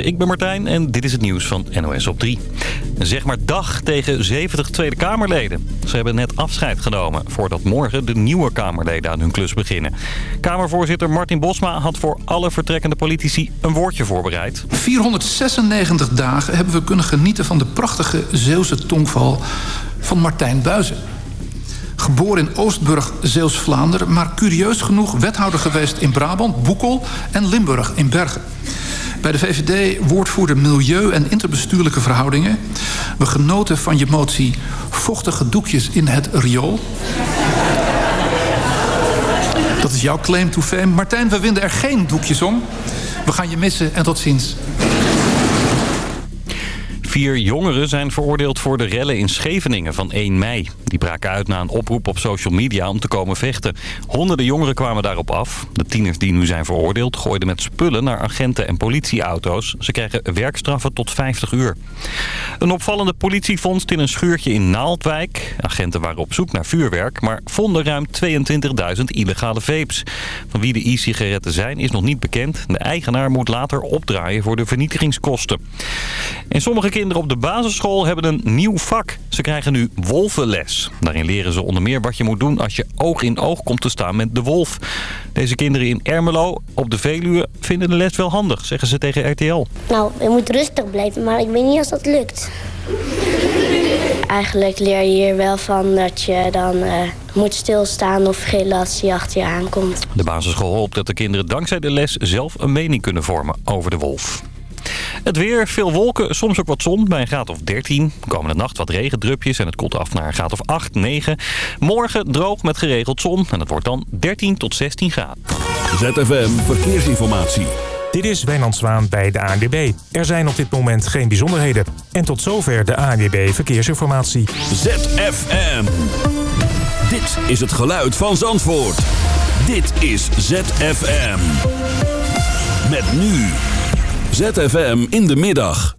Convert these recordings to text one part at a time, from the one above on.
Ik ben Martijn en dit is het nieuws van NOS op 3. Zeg maar dag tegen 70 Tweede Kamerleden. Ze hebben net afscheid genomen voordat morgen de nieuwe Kamerleden aan hun klus beginnen. Kamervoorzitter Martin Bosma had voor alle vertrekkende politici een woordje voorbereid. 496 dagen hebben we kunnen genieten van de prachtige Zeeuwse tongval van Martijn Buizen. Geboren in Oostburg, Zeeuws-Vlaanderen... maar curieus genoeg wethouder geweest in Brabant, Boekel en Limburg in Bergen. Bij de VVD woordvoerder Milieu en Interbestuurlijke Verhoudingen. We genoten van je motie vochtige doekjes in het riool. Dat is jouw claim to fame. Martijn, we winden er geen doekjes om. We gaan je missen en tot ziens. Vier jongeren zijn veroordeeld voor de rellen in Scheveningen van 1 mei. Die braken uit na een oproep op social media om te komen vechten. Honderden jongeren kwamen daarop af. De tieners die nu zijn veroordeeld gooiden met spullen naar agenten en politieauto's. Ze krijgen werkstraffen tot 50 uur. Een opvallende politievondst in een schuurtje in Naaldwijk. Agenten waren op zoek naar vuurwerk, maar vonden ruim 22.000 illegale vapes. Van wie de e-sigaretten zijn is nog niet bekend. De eigenaar moet later opdraaien voor de vernietigingskosten. En sommige op de basisschool hebben een nieuw vak. Ze krijgen nu wolvenles. Daarin leren ze onder meer wat je moet doen als je oog in oog komt te staan met de wolf. Deze kinderen in Ermelo op de Veluwe vinden de les wel handig, zeggen ze tegen RTL. Nou, je moet rustig blijven, maar ik weet niet of dat lukt. Eigenlijk leer je hier wel van dat je dan uh, moet stilstaan of gillen als hij achter je aankomt. De basisschool hoopt dat de kinderen dankzij de les zelf een mening kunnen vormen over de wolf. Het weer, veel wolken, soms ook wat zon bij een graad of 13. Komende nacht wat regendrupjes en het koelt af naar een graad of 8, 9. Morgen droog met geregeld zon en het wordt dan 13 tot 16 graden. ZFM Verkeersinformatie. Dit is Wijnand Zwaan bij de ANWB. Er zijn op dit moment geen bijzonderheden. En tot zover de ANWB Verkeersinformatie. ZFM. Dit is het geluid van Zandvoort. Dit is ZFM. Met nu... ZFM in de middag.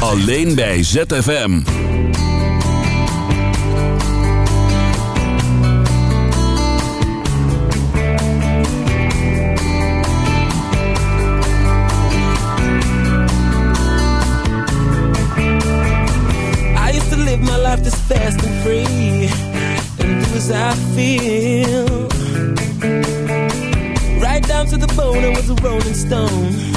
Alleen bij ZFM. I used to live my life this fast and free. And do as I feel. Right down to the bone I was a rolling stone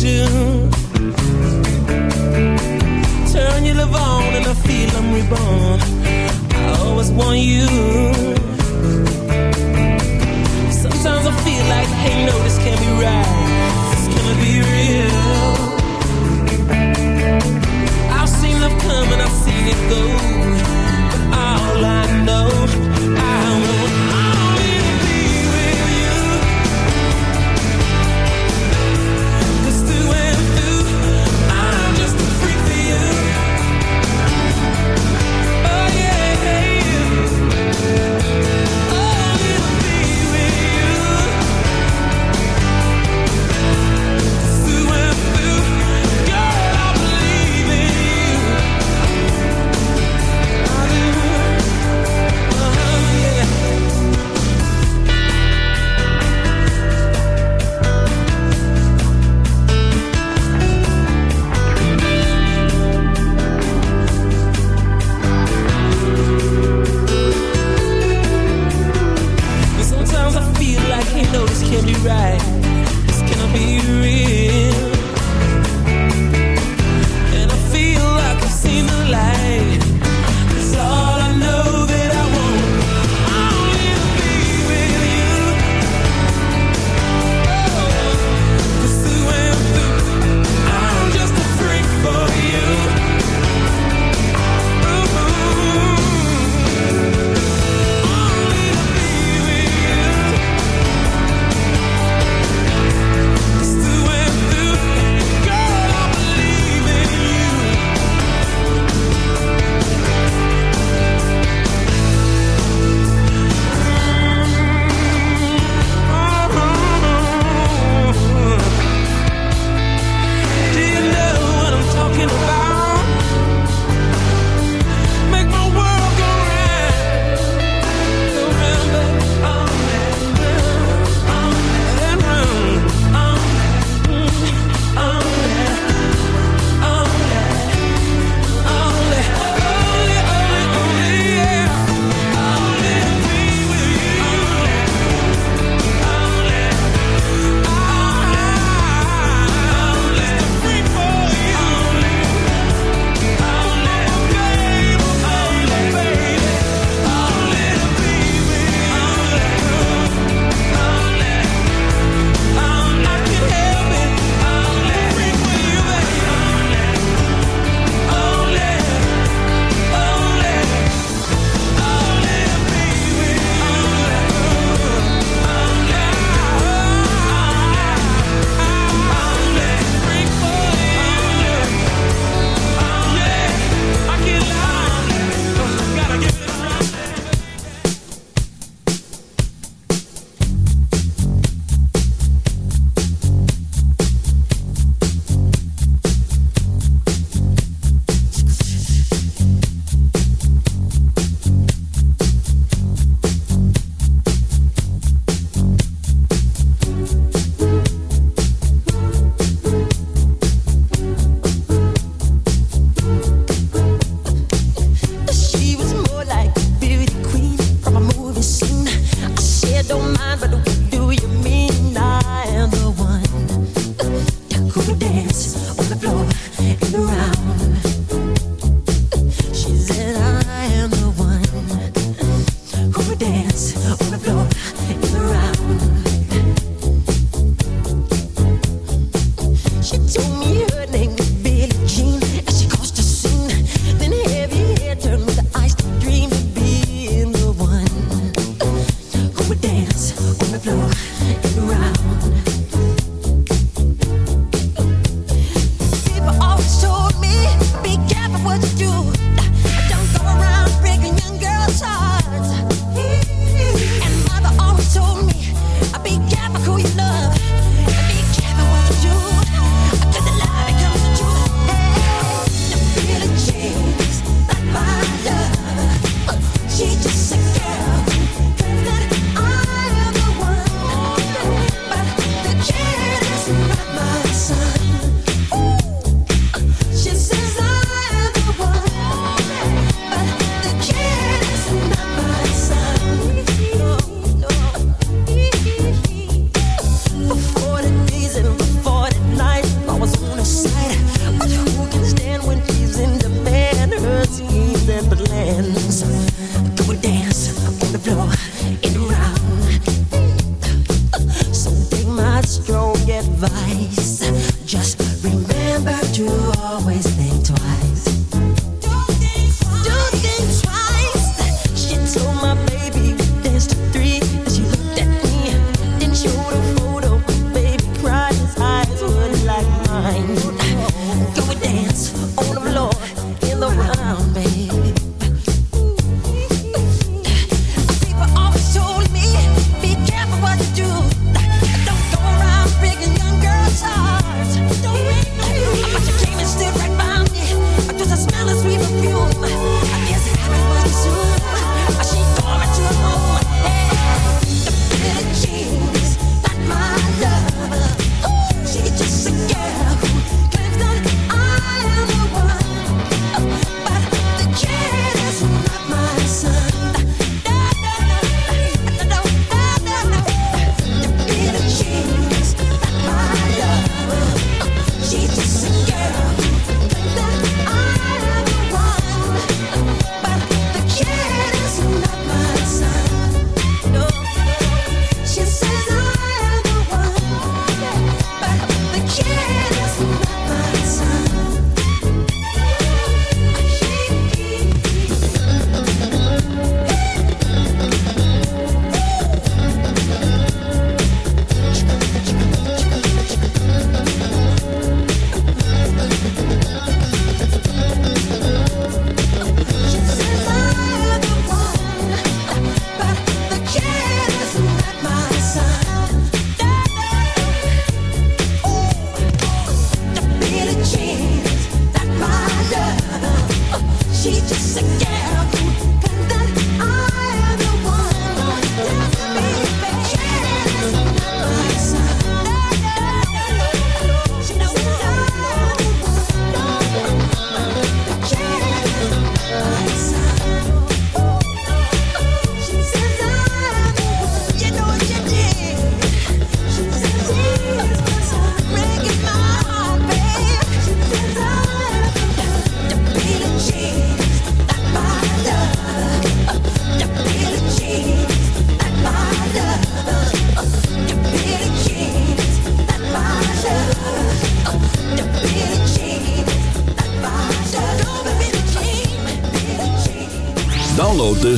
do. Turn your love on and I feel I'm reborn. I always want you.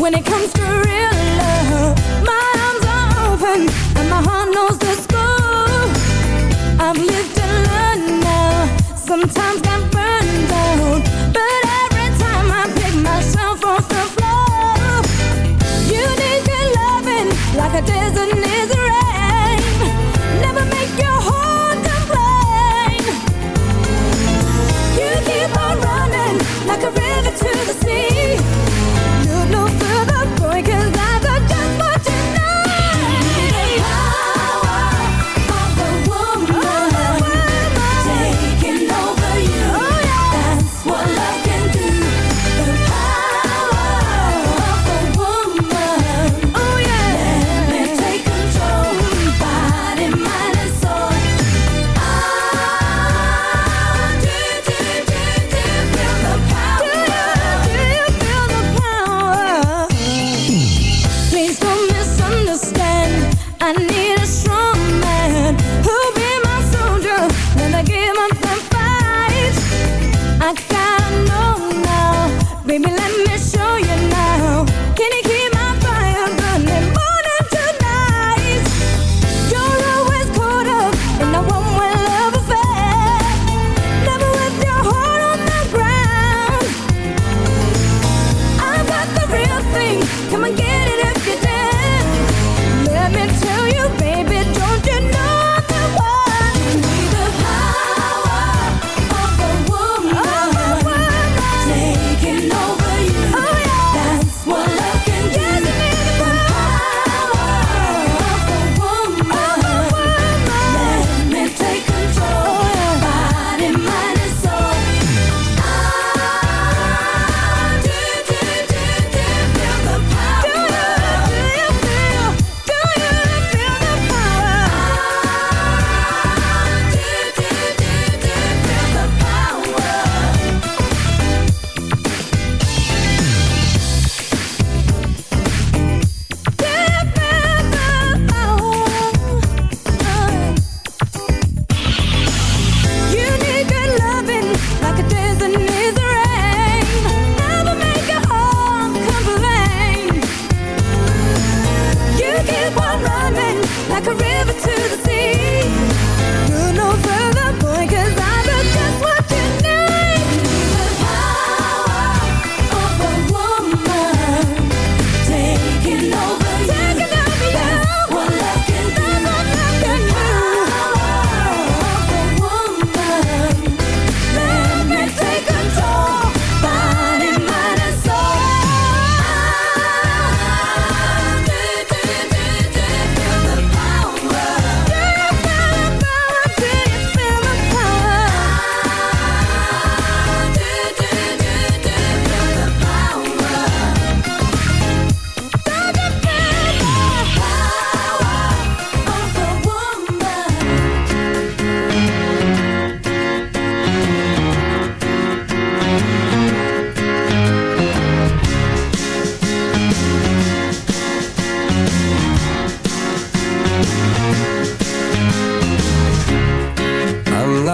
when it comes to real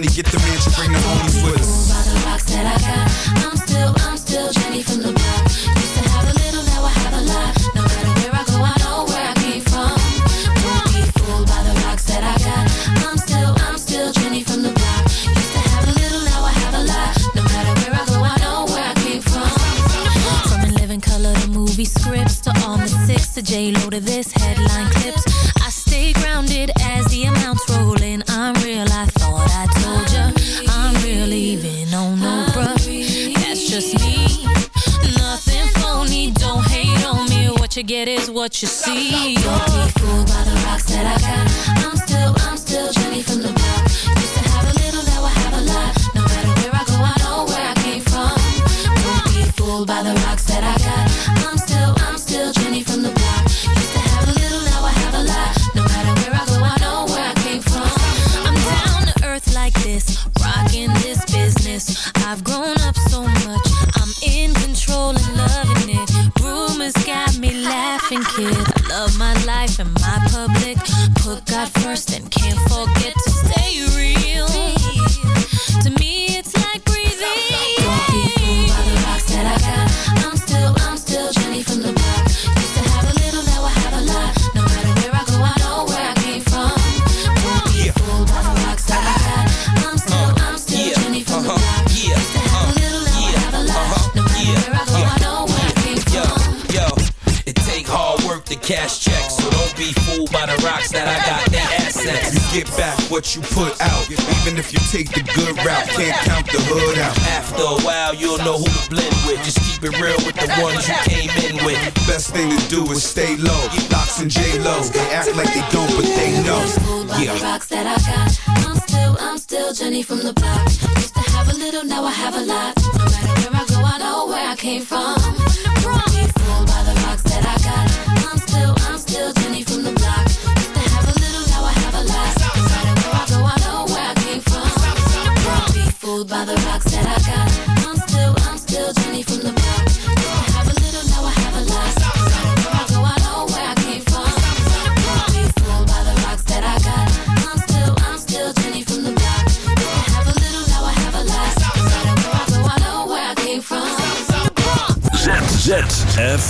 money, get the to stay low. Locks and J-Lo, they act like they don't, but they know. Yeah. Rocks that I got. I'm still, I'm still Jenny from the block. Used to have a little, now I have a lot.